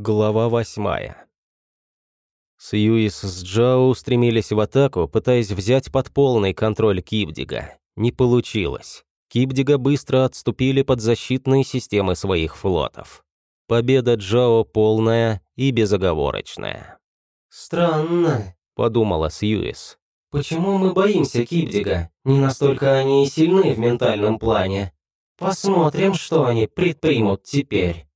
Глава восьмая. Сьюис с Джао устремились в атаку, пытаясь взять под полный контроль Кибдига. Не получилось. Кибдига быстро отступили под защитные системы своих флотов. Победа Джао полная и безоговорочная. «Странно», — подумала Сьюис. «Почему мы боимся Кибдига? Не настолько они и сильны в ментальном плане. Посмотрим, что они предпримут теперь».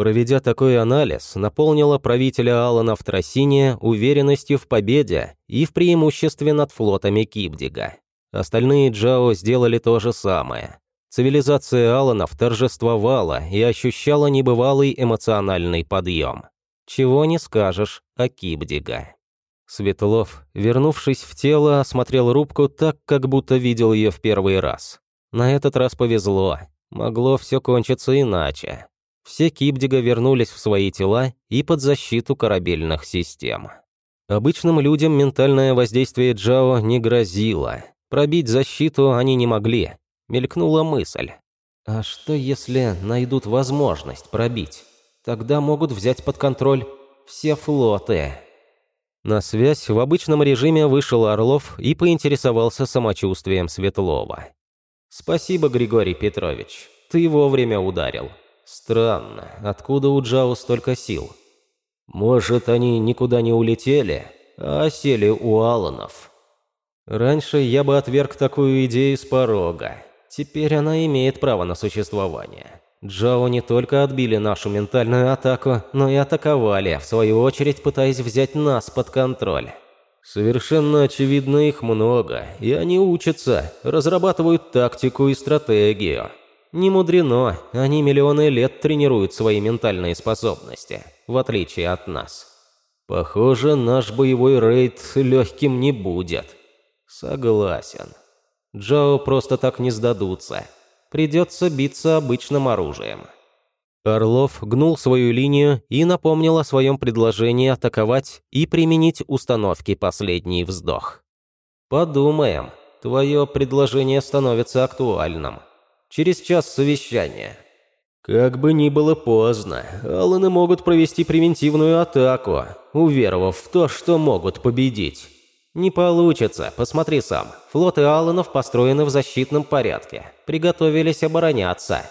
Проведя такой анализ, наполнила правителя Алана в Тросине уверенностью в победе и в преимуществе над флотами Кибдига. Остальные Джао сделали то же самое. Цивилизация Аланов торжествовала и ощущала небывалый эмоциональный подъем. Чего не скажешь о Кибдига. Светлов, вернувшись в тело, осмотрел рубку так, как будто видел ее в первый раз. На этот раз повезло. Могло все кончиться иначе. Все Кибдига вернулись в свои тела и под защиту корабельных систем. Обычным людям ментальное воздействие Джао не грозило. Пробить защиту они не могли. Мелькнула мысль. А что если найдут возможность пробить? Тогда могут взять под контроль все флоты. На связь в обычном режиме вышел Орлов и поинтересовался самочувствием Светлова. «Спасибо, Григорий Петрович. Ты вовремя ударил. Странно, откуда у Джао столько сил? Может, они никуда не улетели, а сели у Аланов? Раньше я бы отверг такую идею с порога. Теперь она имеет право на существование. Джао не только отбили нашу ментальную атаку, но и атаковали, в свою очередь пытаясь взять нас под контроль. Совершенно очевидно их много, и они учатся, разрабатывают тактику и стратегию. Не мудрено, они миллионы лет тренируют свои ментальные способности, в отличие от нас. Похоже, наш боевой рейд легким не будет. Согласен. Джао просто так не сдадутся. Придется биться обычным оружием. Орлов гнул свою линию и напомнил о своем предложении атаковать и применить установки «Последний вздох». «Подумаем. Твое предложение становится актуальным», Через час совещания. Как бы ни было поздно, Алланы могут провести превентивную атаку, уверовав в то, что могут победить. Не получится, посмотри сам. Флоты Алланов построены в защитном порядке. Приготовились обороняться.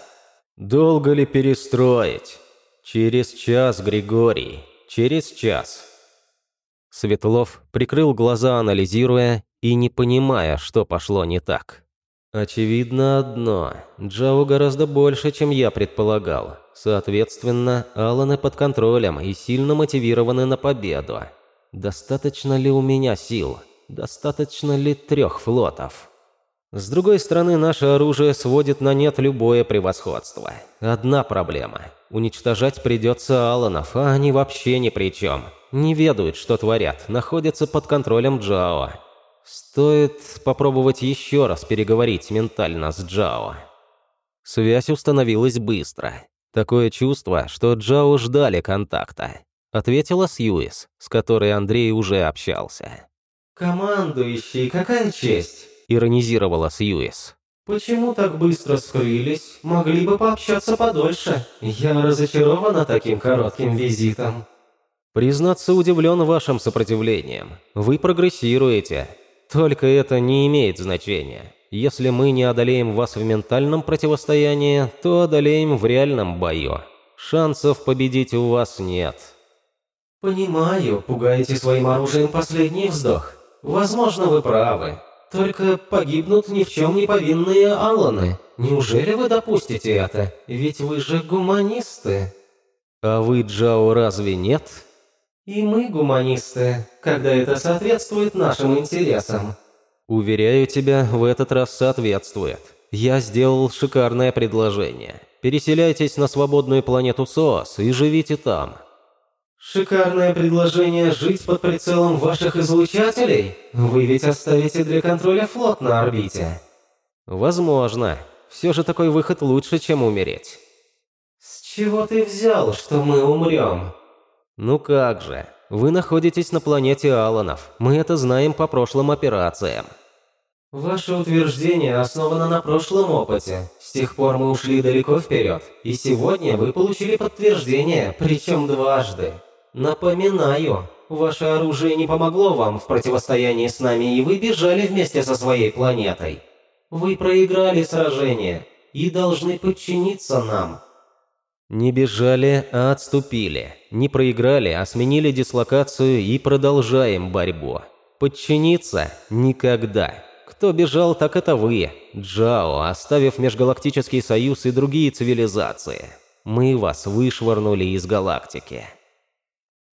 Долго ли перестроить? Через час, Григорий. Через час. Светлов прикрыл глаза, анализируя и не понимая, что пошло не так. Очевидно одно. Джао гораздо больше, чем я предполагал. Соответственно, Аланы под контролем и сильно мотивированы на победу. Достаточно ли у меня сил? Достаточно ли трех флотов? С другой стороны, наше оружие сводит на нет любое превосходство. Одна проблема. Уничтожать придется Аланов, а они вообще ни при чем. Не ведают, что творят, находятся под контролем Джао. Стоит попробовать еще раз переговорить ментально с Джао. Связь установилась быстро. Такое чувство, что Джао ждали контакта. Ответила Сьюис, с которой Андрей уже общался. «Командующий, какая честь!» – иронизировала Сьюис. «Почему так быстро скрылись? Могли бы пообщаться подольше. Я разочарована таким коротким визитом». «Признаться, удивлен вашим сопротивлением. Вы прогрессируете. Только это не имеет значения. Если мы не одолеем вас в ментальном противостоянии, то одолеем в реальном бою. Шансов победить у вас нет. Понимаю, пугаете своим оружием последний вздох. Возможно, вы правы. Только погибнут ни в чем не повинные Алланы. Неужели вы допустите это? Ведь вы же гуманисты. А вы, Джао, разве нет? И мы гуманисты, когда это соответствует нашим интересам. Уверяю тебя, в этот раз соответствует. Я сделал шикарное предложение. Переселяйтесь на свободную планету СОС и живите там. Шикарное предложение жить под прицелом ваших излучателей? Вы ведь оставите для контроля флот на орбите. Возможно. Все же такой выход лучше, чем умереть. С чего ты взял, что мы умрем? «Ну как же, вы находитесь на планете Аланов. Мы это знаем по прошлым операциям». Ваше утверждение основано на прошлом опыте. С тех пор мы ушли далеко вперед, и сегодня вы получили подтверждение, причем дважды. Напоминаю, ваше оружие не помогло вам в противостоянии с нами, и вы бежали вместе со своей планетой. Вы проиграли сражение и должны подчиниться нам. Не бежали, а отступили. Не проиграли, а сменили дислокацию и продолжаем борьбу. Подчиниться никогда. Кто бежал, так это вы, Джао, оставив Межгалактический Союз и другие цивилизации. Мы вас вышвырнули из галактики.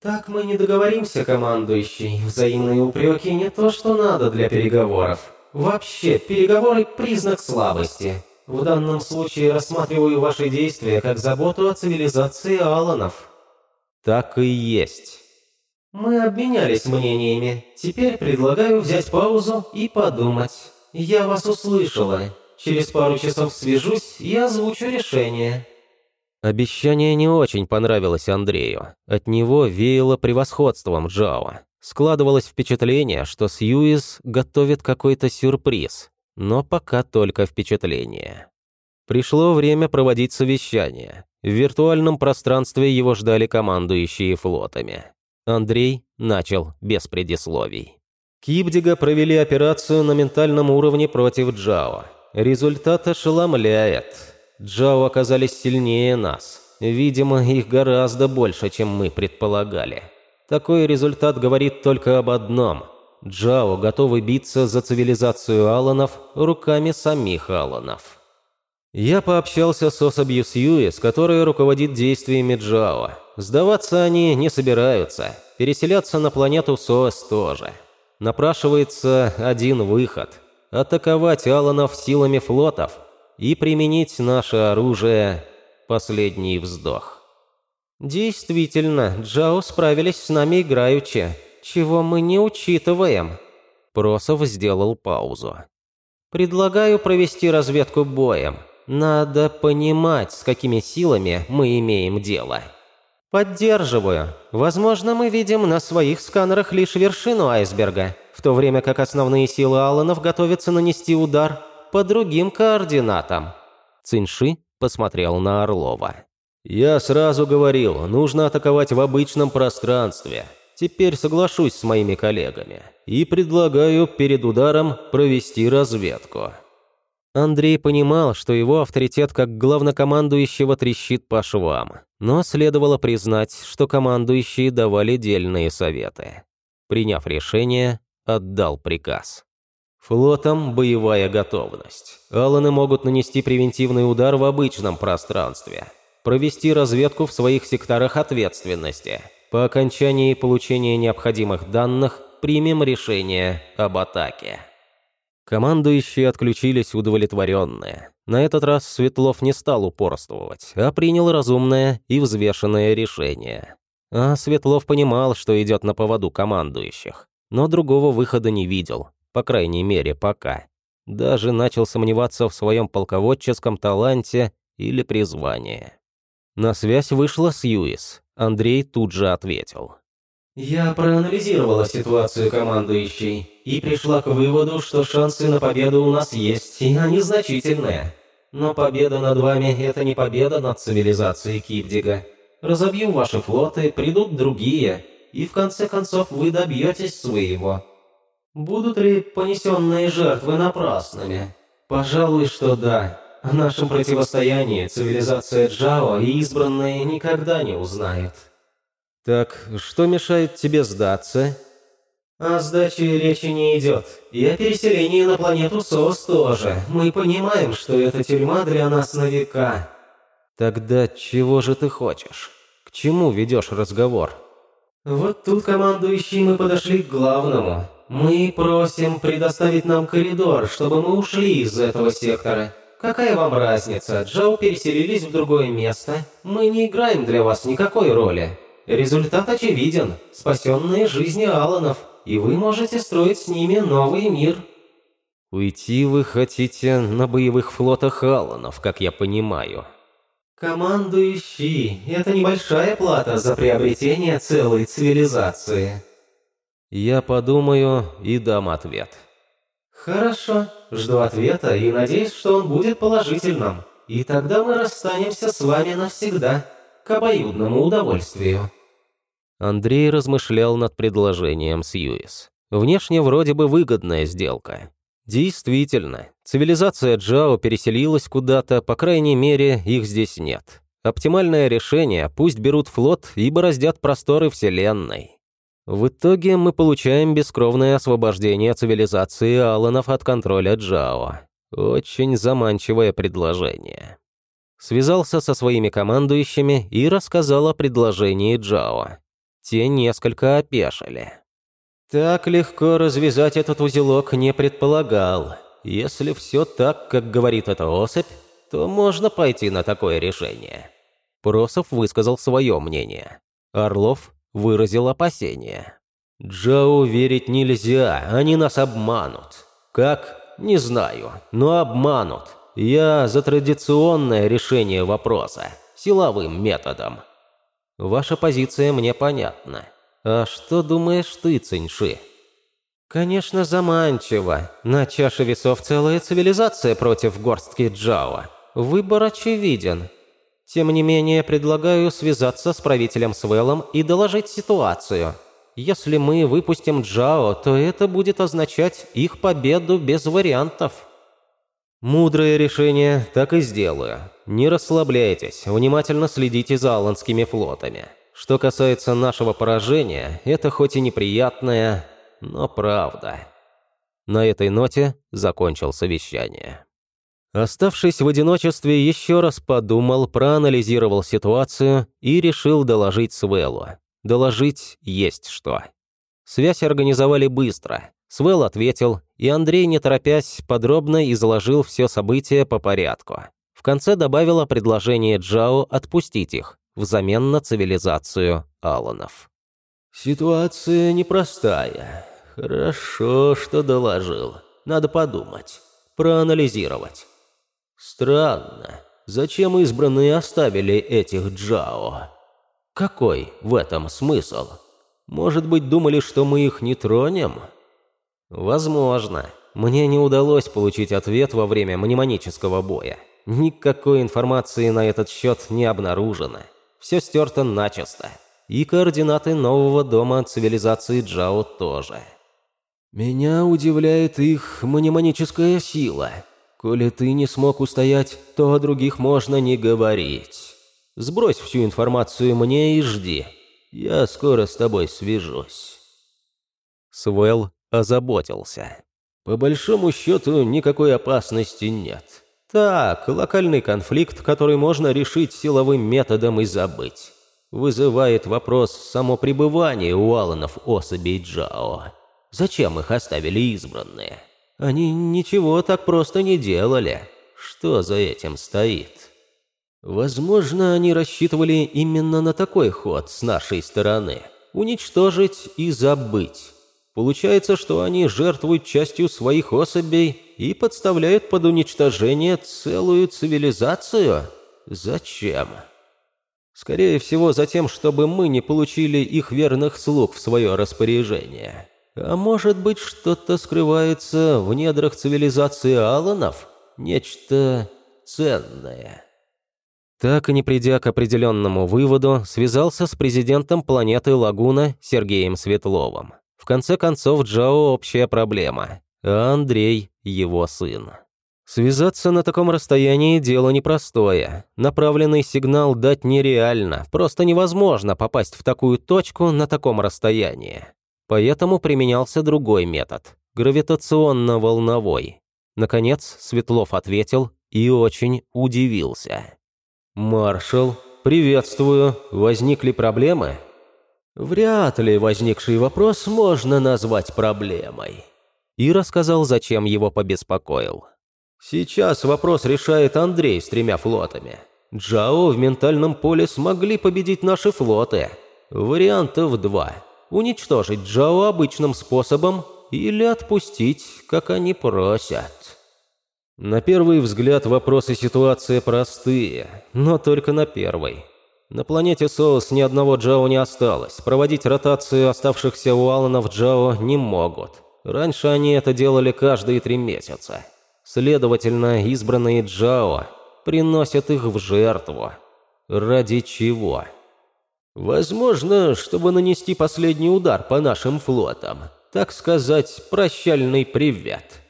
Так мы не договоримся, командующий. Взаимные упреки не то, что надо для переговоров. Вообще, переговоры – признак слабости. В данном случае рассматриваю ваши действия как заботу о цивилизации Аланов. Так и есть. Мы обменялись мнениями. Теперь предлагаю взять паузу и подумать. Я вас услышала. Через пару часов свяжусь и озвучу решение. Обещание не очень понравилось Андрею. От него веяло превосходством Джао. Складывалось впечатление, что Сьюис готовит какой-то сюрприз, но пока только впечатление. Пришло время проводить совещание. В виртуальном пространстве его ждали командующие флотами. Андрей начал без предисловий. Кибдига провели операцию на ментальном уровне против Джао. Результат ошеломляет. Джао оказались сильнее нас. Видимо, их гораздо больше, чем мы предполагали. Такой результат говорит только об одном. Джао готовы биться за цивилизацию Аланов руками самих Аланов. Я пообщался с особью Сьюис, которая руководит действиями Джао. Сдаваться они не собираются. Переселяться на планету СОС тоже. Напрашивается один выход – атаковать Аланов силами флотов и применить наше оружие «Последний вздох». Действительно, Джао справились с нами играючи, чего мы не учитываем. Просов сделал паузу. Предлагаю провести разведку боем. Надо понимать, с какими силами мы имеем дело. Поддерживаю. Возможно, мы видим на своих сканерах лишь вершину айсберга, в то время как основные силы Алланов готовятся нанести удар по другим координатам. Цинши посмотрел на Орлова. «Я сразу говорил, нужно атаковать в обычном пространстве. Теперь соглашусь с моими коллегами и предлагаю перед ударом провести разведку». Андрей понимал, что его авторитет как главнокомандующего трещит по швам, но следовало признать, что командующие давали дельные советы. Приняв решение, отдал приказ. Флотом боевая готовность. Алланы могут нанести превентивный удар в обычном пространстве, провести разведку в своих секторах ответственности. По окончании получения необходимых данных примем решение об атаке. Командующие отключились удовлетворенные. На этот раз Светлов не стал упорствовать, а принял разумное и взвешенное решение. А Светлов понимал, что идет на поводу командующих, но другого выхода не видел, по крайней мере, пока. Даже начал сомневаться в своем полководческом таланте или призвании. На связь вышла Сьюис. Андрей тут же ответил. Я проанализировала ситуацию командующей и пришла к выводу, что шансы на победу у нас есть, и они значительные. Но победа над вами – это не победа над цивилизацией Кипдига. Разобью ваши флоты, придут другие, и в конце концов вы добьетесь своего. Будут ли понесенные жертвы напрасными? Пожалуй, что да. О нашем противостоянии цивилизация Джао и избранные никогда не узнает. «Так что мешает тебе сдаться?» «О сдаче речи не идет. И о переселении на планету СОС тоже. Мы понимаем, что эта тюрьма для нас на века». «Тогда чего же ты хочешь? К чему ведешь разговор?» «Вот тут, командующий, мы подошли к главному. Мы просим предоставить нам коридор, чтобы мы ушли из этого сектора. Какая вам разница, Джоу переселились в другое место? Мы не играем для вас никакой роли». Результат очевиден. Спасенные жизни Аланов, и вы можете строить с ними новый мир. Уйти вы хотите на боевых флотах Аланов, как я понимаю. Командующий, это небольшая плата за приобретение целой цивилизации. Я подумаю и дам ответ. Хорошо, жду ответа и надеюсь, что он будет положительным. И тогда мы расстанемся с вами навсегда, к обоюдному удовольствию». Андрей размышлял над предложением Сьюис. Внешне вроде бы выгодная сделка. Действительно, цивилизация Джао переселилась куда-то, по крайней мере, их здесь нет. Оптимальное решение – пусть берут флот и бороздят просторы Вселенной. В итоге мы получаем бескровное освобождение цивилизации Аланов от контроля Джао. Очень заманчивое предложение. Связался со своими командующими и рассказал о предложении Джао. Те несколько опешили. Так легко развязать этот узелок не предполагал. Если все так, как говорит эта особь, то можно пойти на такое решение. Просов высказал свое мнение. Орлов выразил опасение. «Джоу верить нельзя, они нас обманут. Как? Не знаю, но обманут. Я за традиционное решение вопроса, силовым методом». «Ваша позиция мне понятна. А что думаешь ты, Циньши?» «Конечно, заманчиво. На чаше весов целая цивилизация против горстки Джао. Выбор очевиден. Тем не менее, предлагаю связаться с правителем Свеллом и доложить ситуацию. Если мы выпустим Джао, то это будет означать их победу без вариантов. Мудрое решение, так и сделаю. Не расслабляйтесь, внимательно следите за аланскими флотами. Что касается нашего поражения, это хоть и неприятное, но правда. На этой ноте закончил совещание. Оставшись в одиночестве, еще раз подумал, проанализировал ситуацию и решил доложить Свеллу. Доложить есть что. Связь организовали быстро. Свел ответил, и Андрей, не торопясь, подробно изложил все события по порядку. В конце добавила предложение Джао отпустить их, взамен на цивилизацию Аланов. «Ситуация непростая. Хорошо, что доложил. Надо подумать, проанализировать. Странно. Зачем избранные оставили этих Джао? Какой в этом смысл? Может быть, думали, что мы их не тронем? Возможно. Мне не удалось получить ответ во время мнемонического боя. Никакой информации на этот счет не обнаружено. Все стерто начисто. И координаты нового дома цивилизации Джао тоже. Меня удивляет их мнемоническая сила. Коли ты не смог устоять, то о других можно не говорить. Сбрось всю информацию мне и жди. Я скоро с тобой свяжусь». Свел озаботился. «По большому счету, никакой опасности нет. Так, локальный конфликт, который можно решить силовым методом и забыть. Вызывает вопрос само пребывание у Аланов особей Джао. Зачем их оставили избранные?» Они ничего так просто не делали. Что за этим стоит? Возможно, они рассчитывали именно на такой ход с нашей стороны. Уничтожить и забыть. Получается, что они жертвуют частью своих особей и подставляют под уничтожение целую цивилизацию? Зачем? Скорее всего, за тем, чтобы мы не получили их верных слуг в свое распоряжение. А может быть, что-то скрывается в недрах цивилизации Аланов? Нечто ценное. Так и не придя к определенному выводу, связался с президентом планеты Лагуна Сергеем Светловым. В конце концов, Джао – общая проблема, а Андрей – его сын. Связаться на таком расстоянии – дело непростое. Направленный сигнал дать нереально, просто невозможно попасть в такую точку на таком расстоянии. Поэтому применялся другой метод – гравитационно-волновой. Наконец, Светлов ответил и очень удивился. «Маршал, приветствую. Возникли проблемы?» «Вряд ли возникший вопрос можно назвать проблемой». И рассказал, зачем его побеспокоил. «Сейчас вопрос решает Андрей с тремя флотами. Джао в ментальном поле смогли победить наши флоты. Вариантов два – уничтожить Джао обычным способом или отпустить, как они просят. На первый взгляд вопросы ситуации простые, но только на первый. На планете Соус ни одного Джао не осталось, проводить ротацию оставшихся у Аланов Джао не могут. Раньше они это делали каждые три месяца. Следовательно, избранные Джао приносят их в жертву. Ради чего? Возможно, чтобы нанести последний удар по нашим флотам. Так сказать, прощальный привет.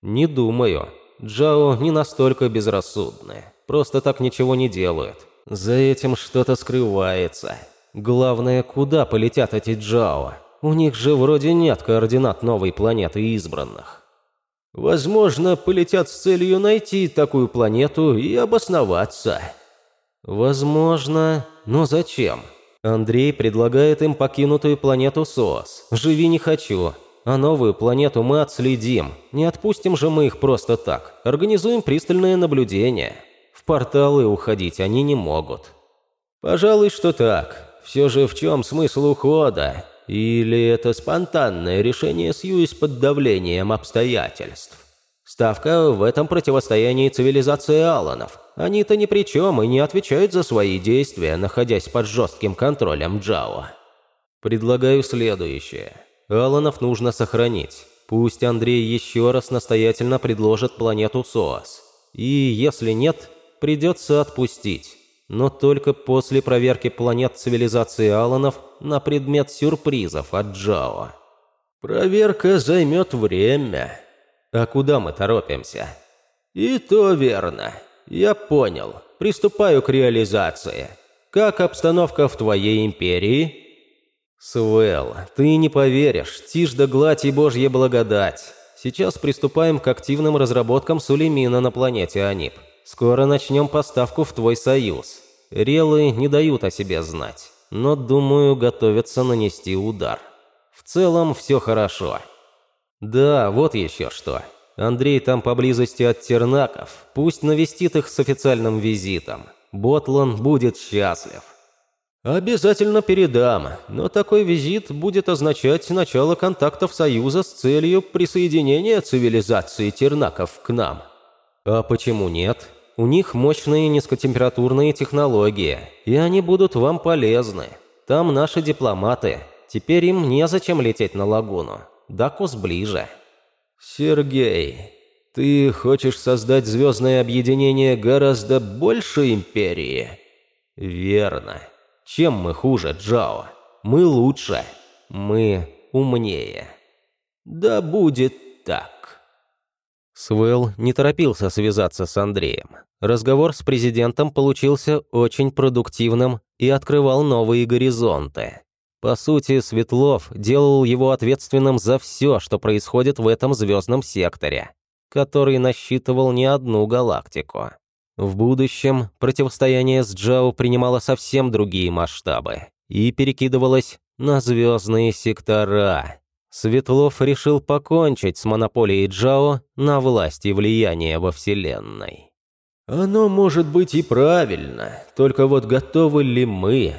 Не думаю. Джао не настолько безрассудны. Просто так ничего не делают. За этим что-то скрывается. Главное, куда полетят эти Джао? У них же вроде нет координат новой планеты избранных. Возможно, полетят с целью найти такую планету и обосноваться. Возможно, но зачем? Андрей предлагает им покинутую планету СОС. Живи не хочу. А новую планету мы отследим. Не отпустим же мы их просто так. Организуем пристальное наблюдение. Порталы уходить они не могут. Пожалуй, что так. Все же в чем смысл ухода? Или это спонтанное решение Сьюис под давлением обстоятельств? Ставка в этом противостоянии цивилизации Аланов. Они-то ни при чем и не отвечают за свои действия, находясь под жестким контролем Джао. Предлагаю следующее. Аланов нужно сохранить. Пусть Андрей еще раз настоятельно предложит планету СОАС. И если нет, придется отпустить. Но только после проверки планет цивилизации Аланов на предмет сюрпризов от Джао. Проверка займет время. А куда мы торопимся? И то верно. Я понял. Приступаю к реализации. Как обстановка в твоей империи? Свел, ты не поверишь. Тишь да гладь и божья благодать. Сейчас приступаем к активным разработкам Сулеймина на планете Анип. Скоро начнем поставку в твой союз. Релы не дают о себе знать, но, думаю, готовятся нанести удар. В целом все хорошо. Да, вот еще что. Андрей там поблизости от Тернаков. Пусть навестит их с официальным визитом. Ботлан будет счастлив. Обязательно передам, но такой визит будет означать начало контактов Союза с целью присоединения цивилизации Тернаков к нам. А почему нет? У них мощные низкотемпературные технологии, и они будут вам полезны. Там наши дипломаты. Теперь им незачем лететь на лагуну. Дакус ближе. Сергей, ты хочешь создать звездное объединение гораздо больше империи? Верно. Чем мы хуже, Джао? Мы лучше. Мы умнее. Да будет так. Свел не торопился связаться с Андреем. Разговор с президентом получился очень продуктивным и открывал новые горизонты. По сути, Светлов делал его ответственным за все, что происходит в этом звездном секторе, который насчитывал не одну галактику. В будущем противостояние с Джао принимало совсем другие масштабы и перекидывалось на звездные сектора. Светлов решил покончить с монополией Джао на власть и влияние во Вселенной. Оно может быть и правильно, только вот готовы ли мы?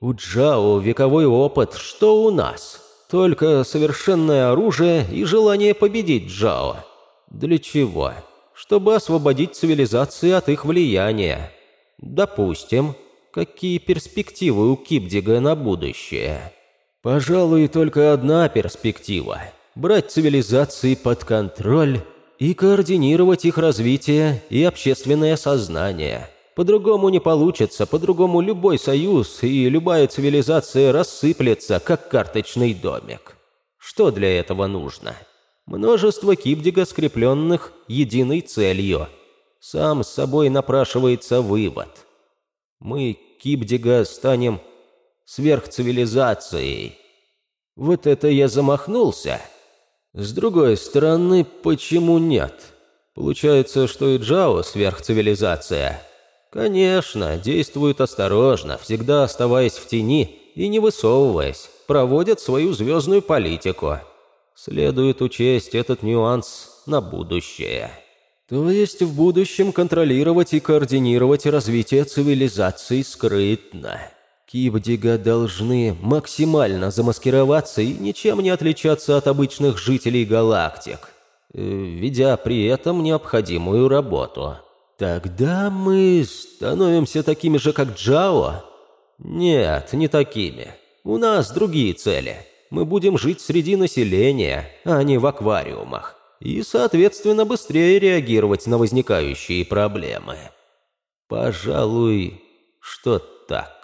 У Джао вековой опыт, что у нас? Только совершенное оружие и желание победить Джао. Для чего? Чтобы освободить цивилизации от их влияния. Допустим. Какие перспективы у Кипдига на будущее? Пожалуй, только одна перспектива. Брать цивилизации под контроль и координировать их развитие и общественное сознание. По-другому не получится, по-другому любой союз и любая цивилизация рассыплется, как карточный домик. Что для этого нужно? Множество кибдига, скрепленных единой целью. Сам с собой напрашивается вывод. Мы, кибдига, станем сверхцивилизацией. Вот это я замахнулся – с другой стороны, почему нет? Получается, что и Джао сверхцивилизация. Конечно, действуют осторожно, всегда оставаясь в тени и не высовываясь, проводят свою звездную политику. Следует учесть этот нюанс на будущее. То есть в будущем контролировать и координировать развитие цивилизации скрытно. Кибдига должны максимально замаскироваться и ничем не отличаться от обычных жителей галактик, э, ведя при этом необходимую работу. Тогда мы становимся такими же, как Джао? Нет, не такими. У нас другие цели. Мы будем жить среди населения, а не в аквариумах. И, соответственно, быстрее реагировать на возникающие проблемы. Пожалуй, что так.